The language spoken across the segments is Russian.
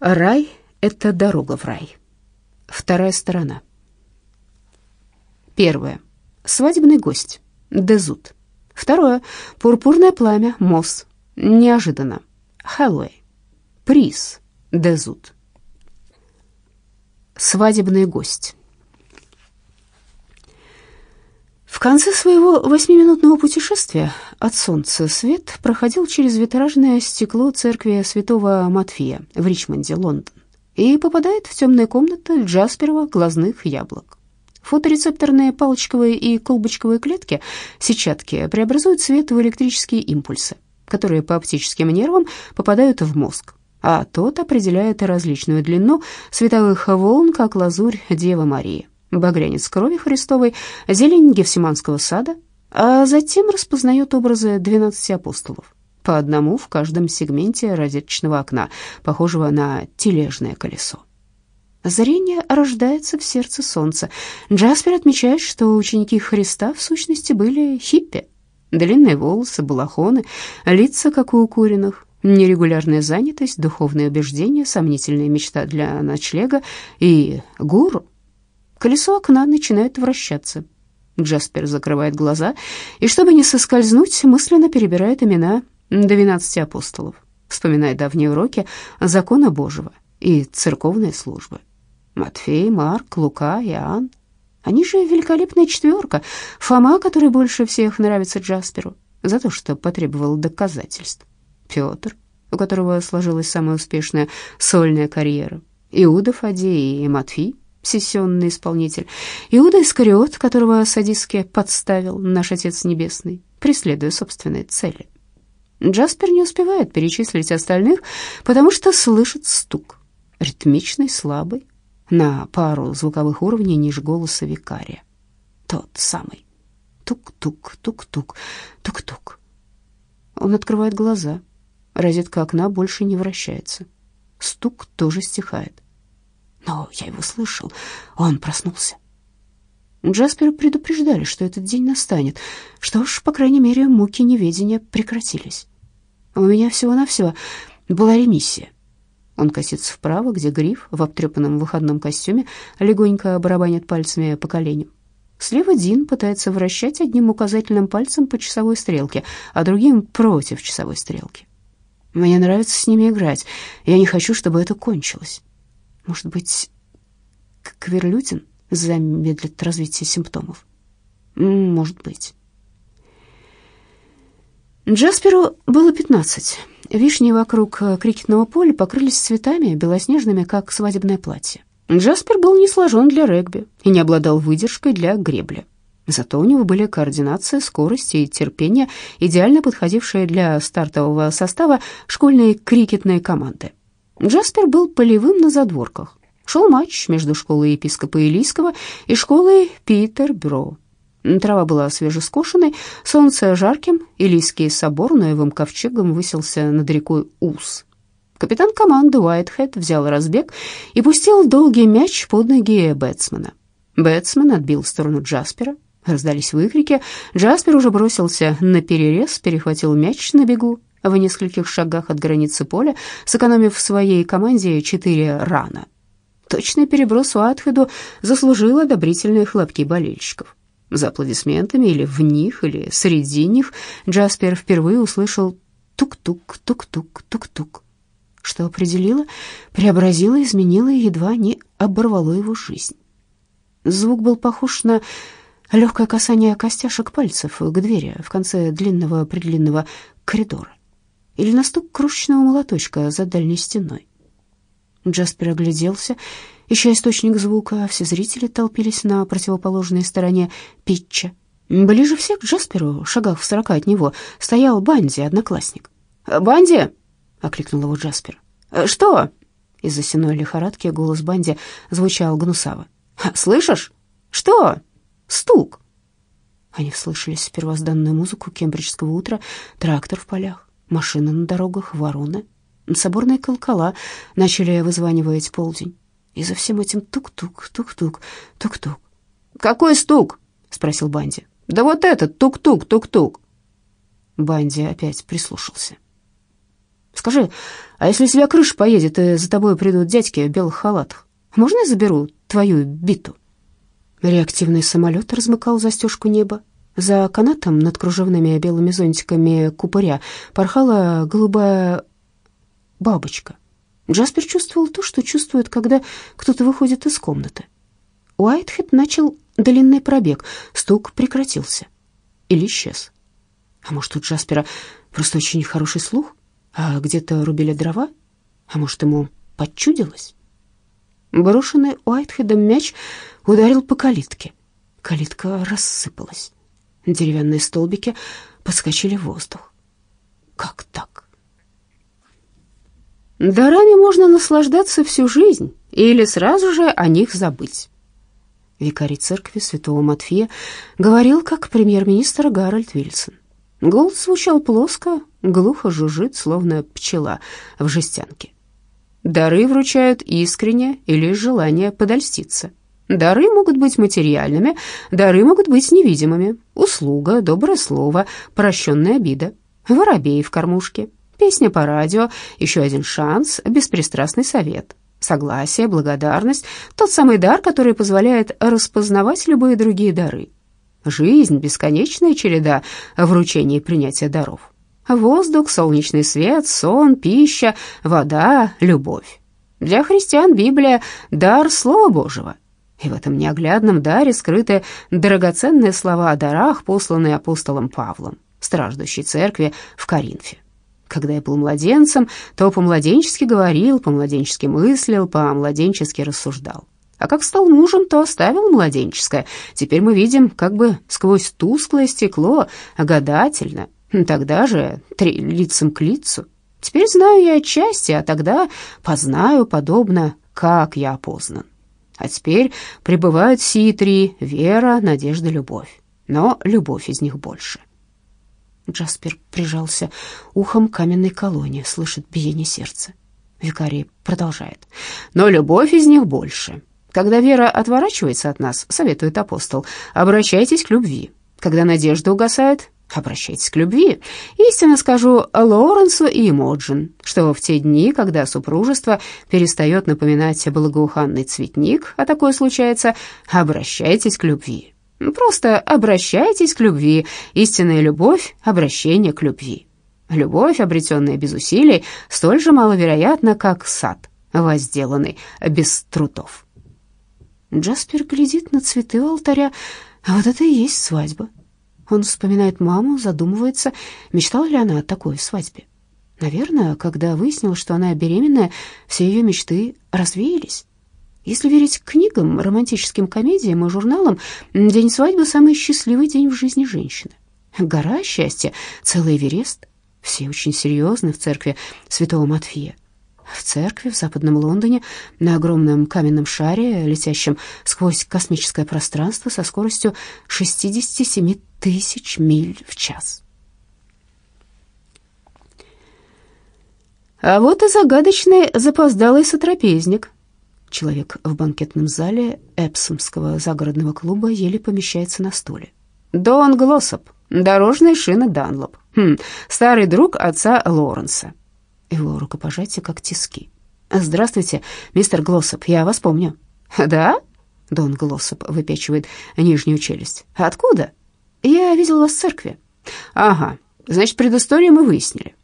Рай — это дорога в рай. Вторая сторона. Первое. Свадебный гость. Дезут. Второе. Пурпурное пламя. Мосс. Неожиданно. Хэллоуэй. Приз. Дезут. Свадебный гость. В конце своего восьмиминутного путешествия от солнца свет проходил через витражное стекло церкви святого Матфея в Ричмонде, Лондон, и попадает в темные комнаты Джасперова глазных яблок. Фоторецепторные палочковые и колбочковые клетки сетчатки преобразуют свет в электрические импульсы, которые по оптическим нервам попадают в мозг, а тот определяет различную длину световых волн, как лазурь Девы Марии багрянец крови Христовой, зелень Гефсиманского сада, а затем распознает образы двенадцати апостолов, по одному в каждом сегменте розеточного окна, похожего на тележное колесо. Зрение рождается в сердце солнца. Джаспер отмечает, что ученики Христа в сущности были хиппи. Длинные волосы, балахоны, лица, как у укуренных, нерегулярная занятость, духовные убеждения, сомнительная мечта для ночлега и гуру, Колесо окна начинает вращаться. Джаспер закрывает глаза и, чтобы не соскользнуть, мысленно перебирает имена двенадцати апостолов, вспоминая давние уроки закона Божьего и церковной службы. Матфей, Марк, Лука, Иоанн. Они же великолепная четверка. Фома, который больше всех нравится Джасперу, за то, что потребовал доказательств. Петр, у которого сложилась самая успешная сольная карьера. Иуда Фадей и Матфей, сессионный исполнитель. Иуда Искариот, которого садистски подставил наш Отец Небесный, преследуя собственные цели. Джаспер не успевает перечислить остальных, потому что слышит стук, ритмичный, слабый, на пару звуковых уровней ниже голоса викария. Тот самый. Тук-тук, тук-тук, тук-тук. Он открывает глаза. Розетка окна больше не вращается. Стук тоже стихает. Но я его слышал. Он проснулся. Джаспера предупреждали, что этот день настанет. Что ж, по крайней мере, муки неведения прекратились. У меня всего-навсего была ремиссия. Он косится вправо, где гриф в обтрепанном выходном костюме легонько барабанит пальцами по коленям. Слева Дин пытается вращать одним указательным пальцем по часовой стрелке, а другим против часовой стрелки. Мне нравится с ними играть. Я не хочу, чтобы это кончилось. Может быть, Кверлютин замедлит развитие симптомов? Может быть. Джасперу было пятнадцать. Вишни вокруг э, крикетного поля покрылись цветами, белоснежными, как свадебное платье. Джаспер был не сложен для регби и не обладал выдержкой для гребли. Зато у него были координация, скорость и терпение, идеально подходившие для стартового состава школьной крикетной команды. Джаспер был полевым на задворках. Шел матч между школой епископа Илийского и школой Питер Бро. Трава была свежескошенной, солнце жарким, Илийский собор новым ковчегом высился над рекой Ус. Капитан команды Уайтхед взял разбег и пустил долгий мяч под ноги бэтсмена. Бэтсмен отбил в сторону Джаспера. Раздались выкрики. Джаспер уже бросился на перерез, перехватил мяч на бегу в нескольких шагах от границы поля, сэкономив в своей команде четыре рана. Точный переброс Уатхеду заслужил одобрительные хлопки болельщиков. За аплодисментами или в них, или среди них Джаспер впервые услышал тук-тук, тук-тук, тук-тук, что определило, преобразило, изменило и едва не оборвало его жизнь. Звук был похож на легкое касание костяшек пальцев к двери в конце длинного-предлинного коридора или на стук крошечного молоточка за дальней стеной. Джаспер огляделся, ища источник звука, а все зрители толпились на противоположной стороне питча. Ближе всех к Джасперу, шагах в сорока от него, стоял Банди, одноклассник. «Банди!» — окликнул его Джаспер. «Что?» — из-за сеной лихорадки голос Банди звучал гнусаво. «Слышишь? Что?» «Стук!» Они вслышались в первозданную музыку кембриджского утра, трактор в полях машины на дорогах, вороны. Соборные колокола начали вызванивать полдень. И за всем этим тук-тук, тук-тук, тук-тук. «Какой стук?» — спросил Банди. «Да вот этот, тук-тук, тук-тук». Банди опять прислушался. Скажи, а если с тебя крыша поедет, и за тобой придут дядьки в белых халатах, можно я заберу твою биту?» Реактивный самолет размыкал застежку неба. За канатом над кружевными белыми зонтиками купыря порхала голубая бабочка. Джаспер чувствовал то, что чувствует, когда кто-то выходит из комнаты. Уайтхед начал длинный пробег, стук прекратился или исчез. А может, у Джаспера просто очень хороший слух, а где-то рубили дрова? А может, ему подчудилось? Брошенный Уайтхедом мяч ударил по калитке. Калитка рассыпалась. Деревянные столбики подскочили в воздух. Как так? Дарами можно наслаждаться всю жизнь или сразу же о них забыть. Викарий церкви святого Матфея говорил, как премьер-министр Гарольд Вильсон. Голос звучал плоско, глухо жужжит, словно пчела в жестянке. Дары вручают искренне или из желания подольститься. Дары могут быть материальными, дары могут быть невидимыми. Услуга, доброе слово, прощенная обида, воробей в кормушке, песня по радио, еще один шанс, беспристрастный совет, согласие, благодарность, тот самый дар, который позволяет распознавать любые другие дары. Жизнь — бесконечная череда вручения и принятия даров. Воздух, солнечный свет, сон, пища, вода, любовь. Для христиан Библия — дар Слова Божьего. И в этом неоглядном даре скрыты драгоценные слова о дарах, посланные апостолом Павлом, страждущей церкви в Коринфе. Когда я был младенцем, то по-младенчески говорил, по-младенчески мыслил, по-младенчески рассуждал. А как стал мужем, то оставил младенческое. Теперь мы видим как бы сквозь тусклое стекло, гадательно. Тогда же три, лицом к лицу. Теперь знаю я отчасти, а тогда познаю подобно, как я опознан. А теперь пребывают сии три — вера, надежда, любовь. Но любовь из них больше. Джаспер прижался ухом к каменной колонне, слышит биение сердца. Викарий продолжает. «Но любовь из них больше. Когда вера отворачивается от нас, советует апостол, обращайтесь к любви. Когда надежда угасает, обращайтесь к любви. Истинно скажу Лоуренсу и Эмоджин, что в те дни, когда супружество перестает напоминать благоуханный цветник, а такое случается, обращайтесь к любви. Просто обращайтесь к любви. Истинная любовь — обращение к любви. Любовь, обретенная без усилий, столь же маловероятна, как сад, возделанный без трудов. Джаспер глядит на цветы алтаря. А вот это и есть свадьба. Он вспоминает маму, задумывается, мечтала ли она о такой свадьбе. Наверное, когда выяснил, что она беременная, все ее мечты развеялись. Если верить книгам, романтическим комедиям и журналам, день свадьбы — самый счастливый день в жизни женщины. Гора счастья, целый Эверест. Все очень серьезны в церкви святого Матфея. В церкви в западном Лондоне на огромном каменном шаре, летящем сквозь космическое пространство со скоростью 67 тысяч миль в час. А вот и загадочный запоздалый сотрапезник — Человек в банкетном зале Эпсомского загородного клуба еле помещается на стуле. «Дон Глоссоп, дорожные шины Данлоп. Хм, старый друг отца Лоренса». Его рукопожатие как тиски. «Здравствуйте, мистер Глоссоп, я вас помню». «Да?» — Дон Глоссоп выпячивает нижнюю челюсть. «Откуда?» «Я видел вас в церкви». «Ага, значит, предысторию мы выяснили».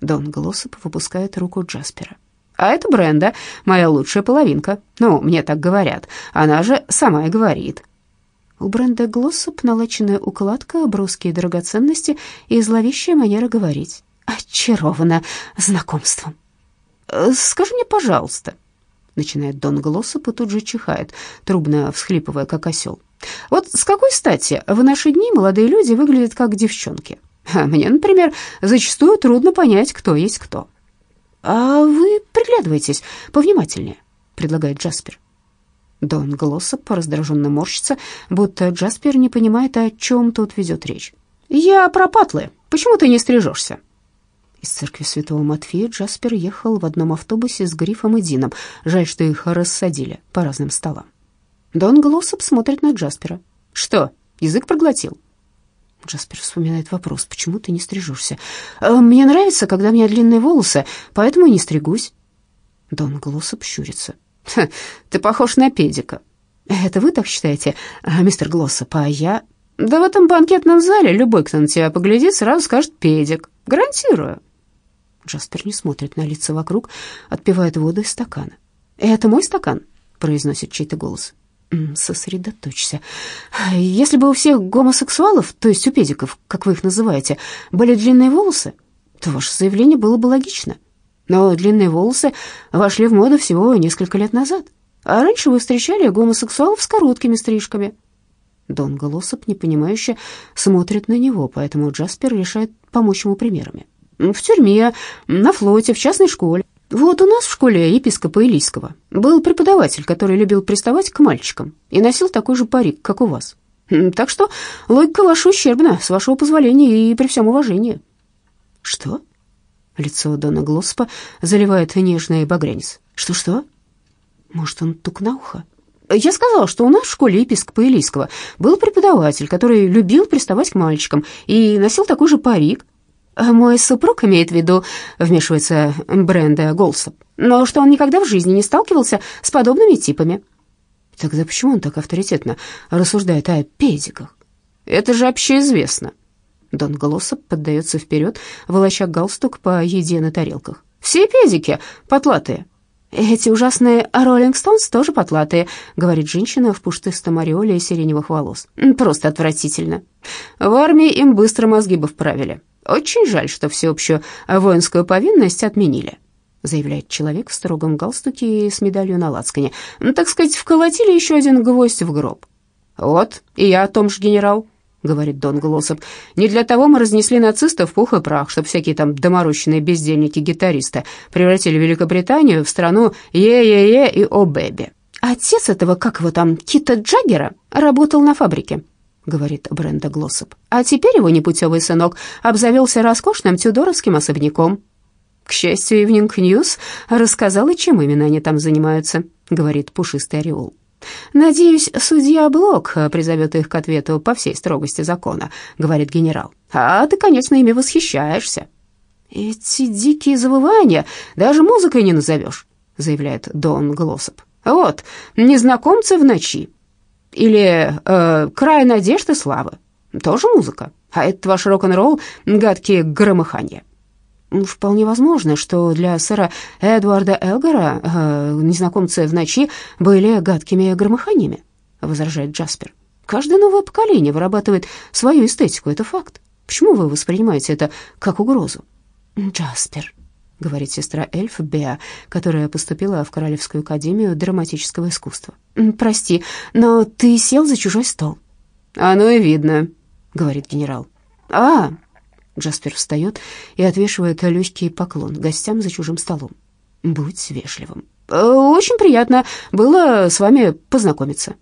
Дон Глоссоп выпускает руку Джаспера. А это Бренда, моя лучшая половинка. Ну, мне так говорят. Она же сама и говорит. У Бренда Глоссоп налаченная укладка, броские драгоценности и зловещая манера говорить. Очарована знакомством. «Э, «Скажи мне, пожалуйста», — начинает Дон Глоссоп и тут же чихает, трубно всхлипывая, как осел. «Вот с какой стати в наши дни молодые люди выглядят как девчонки? Мне, например, зачастую трудно понять, кто есть кто». «А вы приглядывайтесь повнимательнее», — предлагает Джаспер. Дон Глоссоп раздраженно морщится, будто Джаспер не понимает, о чем тут ведет речь. «Я про патлы. Почему ты не стрижешься?» Из церкви святого Матфея Джаспер ехал в одном автобусе с Грифом и Дином. Жаль, что их рассадили по разным столам. Дон Глоссоп смотрит на Джаспера. «Что, язык проглотил?» Джаспер вспоминает вопрос, почему ты не стрижешься? «Э, «Мне нравится, когда у меня длинные волосы, поэтому и не стригусь». Дон Глоссоп щурится. «Ты похож на педика». «Это вы так считаете, а, мистер Глоссоп, а я...» «Да в этом банкетном зале любой, кто на тебя поглядит, сразу скажет педик. Гарантирую». Джаспер не смотрит на лица вокруг, отпивает воду из стакана. «Это мой стакан?» — произносит чей-то голос. «Сосредоточься. Если бы у всех гомосексуалов, то есть у педиков, как вы их называете, были длинные волосы, то ваше заявление было бы логично. Но длинные волосы вошли в моду всего несколько лет назад, а раньше вы встречали гомосексуалов с короткими стрижками». Дон Голосоп, непонимающе, смотрит на него, поэтому Джаспер решает помочь ему примерами. «В тюрьме, на флоте, в частной школе. Вот у нас в школе епископа Илийского был преподаватель, который любил приставать к мальчикам и носил такой же парик, как у вас. Так что логика ваша ущербна, с вашего позволения и при всем уважении». «Что?» Лицо Дона Глоспа заливает нежный багрянец. «Что-что? Может, он тук на ухо?» «Я сказала, что у нас в школе епископа Илийского был преподаватель, который любил приставать к мальчикам и носил такой же парик, «А «Мой супруг имеет в виду», — вмешивается Бренда Голсоп, «но что он никогда в жизни не сталкивался с подобными типами». Тогда почему он так авторитетно рассуждает о педиках? Это же общеизвестно. Дон Голосоп поддается вперед, волоча галстук по еде на тарелках. Все педики потлатые. «Эти ужасные Роллинг Стоунс тоже потлатые», — говорит женщина в пушистом ореоле сиреневых волос. «Просто отвратительно. В армии им быстро мозги бы вправили. Очень жаль, что всеобщую воинскую повинность отменили, заявляет человек в строгом галстуке и с медалью на лацкане. Ну, так сказать, вколотили еще один гвоздь в гроб. Вот, и я о том же, генерал, говорит Дон Глоссоп. Не для того мы разнесли нацистов пух и прах, чтобы всякие там доморощенные бездельники-гитаристы превратили Великобританию в страну yeah-yeah-yeah и oh baby. Отец этого, как его там, Кита Джаггера, работал на фабрике. — говорит Бренда Глоссоп. «А теперь его непутевый сынок обзавелся роскошным тюдоровским особняком». «К счастью, Evening News рассказала, чем именно они там занимаются», — говорит пушистый ореол. «Надеюсь, судья Блок призовет их к ответу по всей строгости закона», — говорит генерал. «А ты, конечно, ими восхищаешься». «Эти дикие завывания даже музыкой не назовешь», — заявляет Дон Глоссоп. «Вот, незнакомцы в ночи, или э, «Край надежды славы». Тоже музыка. А это ваш рок-н-ролл — гадкие громыхания. Вполне возможно, что для сэра Эдуарда Элгара э, незнакомцы в ночи были гадкими громыханиями, возражает Джаспер. Каждое новое поколение вырабатывает свою эстетику, это факт. Почему вы воспринимаете это как угрозу? Джаспер, говорит сестра эльф Беа, которая поступила в Королевскую академию драматического искусства. «Прости, но ты сел за чужой стол». «Оно и видно», — говорит генерал. «А!» — Джаспер встает и отвешивает легкий поклон гостям за чужим столом. «Будь вежливым». «Э, «Очень приятно было с вами познакомиться».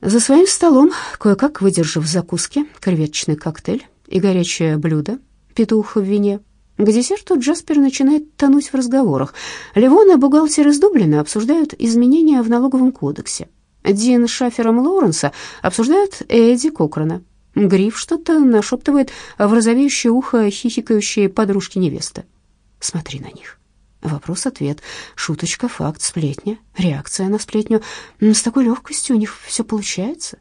За своим столом, кое-как выдержав закуски, креветочный коктейль и горячее блюдо, петух в вине. К десерту Джаспер начинает тонуть в разговорах. Левон и бухгалтер из Дублина обсуждают изменения в налоговом кодексе. Дин с Шафером Лоуренса обсуждают Эдди Кокрона. Гриф что-то нашептывает в розовеющее ухо хихикающей подружки невесты. Смотри на них. Вопрос-ответ, шуточка, факт, сплетня, реакция на сплетню. С такой легкостью у них все получается.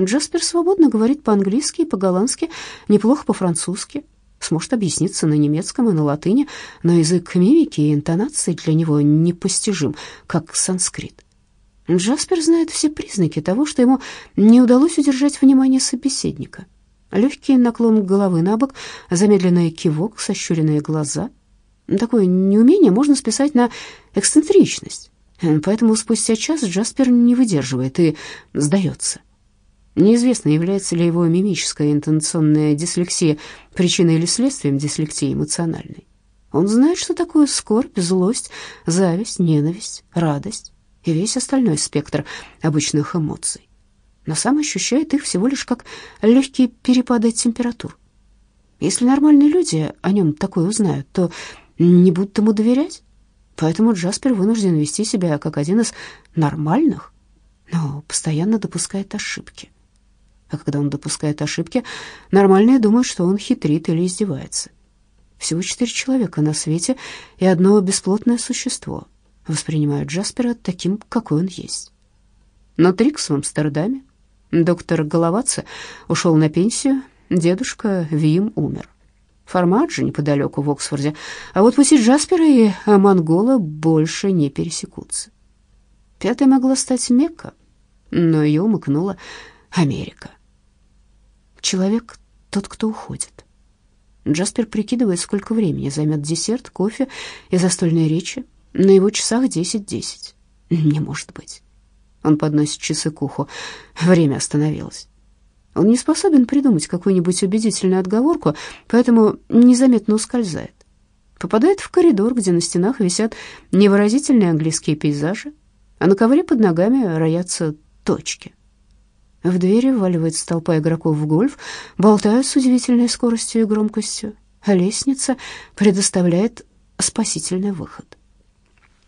Джаспер свободно говорит по-английски и по-голландски, неплохо по-французски сможет объясниться на немецком и на латыни, но язык мимики и интонации для него непостижим, как санскрит. Джаспер знает все признаки того, что ему не удалось удержать внимание собеседника. Легкий наклон головы на бок, замедленный кивок, сощуренные глаза. Такое неумение можно списать на эксцентричность. Поэтому спустя час Джаспер не выдерживает и сдается. Неизвестно, является ли его мимическая интонационная дислексия причиной или следствием дислексии эмоциональной. Он знает, что такое скорбь, злость, зависть, ненависть, радость и весь остальной спектр обычных эмоций. Но сам ощущает их всего лишь как легкие перепады температур. Если нормальные люди о нем такое узнают, то не будут ему доверять. Поэтому Джаспер вынужден вести себя как один из нормальных, но постоянно допускает ошибки. А когда он допускает ошибки, нормальные думают, что он хитрит или издевается. Всего четыре человека на свете и одно бесплотное существо воспринимают Джаспера таким, какой он есть. Но Трикс в Амстердаме, доктор Головаца ушел на пенсию, дедушка Вим умер. Формаджи неподалеку в Оксфорде, а вот пути Джаспера и Монгола больше не пересекутся. Пятой могла стать Мекка, но ее умыкнула Америка. Человек — тот, кто уходит. Джаспер прикидывает, сколько времени займет десерт, кофе и застольные речи. На его часах десять-десять. Не может быть. Он подносит часы к уху. Время остановилось. Он не способен придумать какую-нибудь убедительную отговорку, поэтому незаметно ускользает. Попадает в коридор, где на стенах висят невыразительные английские пейзажи, а на ковре под ногами роятся точки. В двери вваливается толпа игроков в гольф, болтают с удивительной скоростью и громкостью, а лестница предоставляет спасительный выход.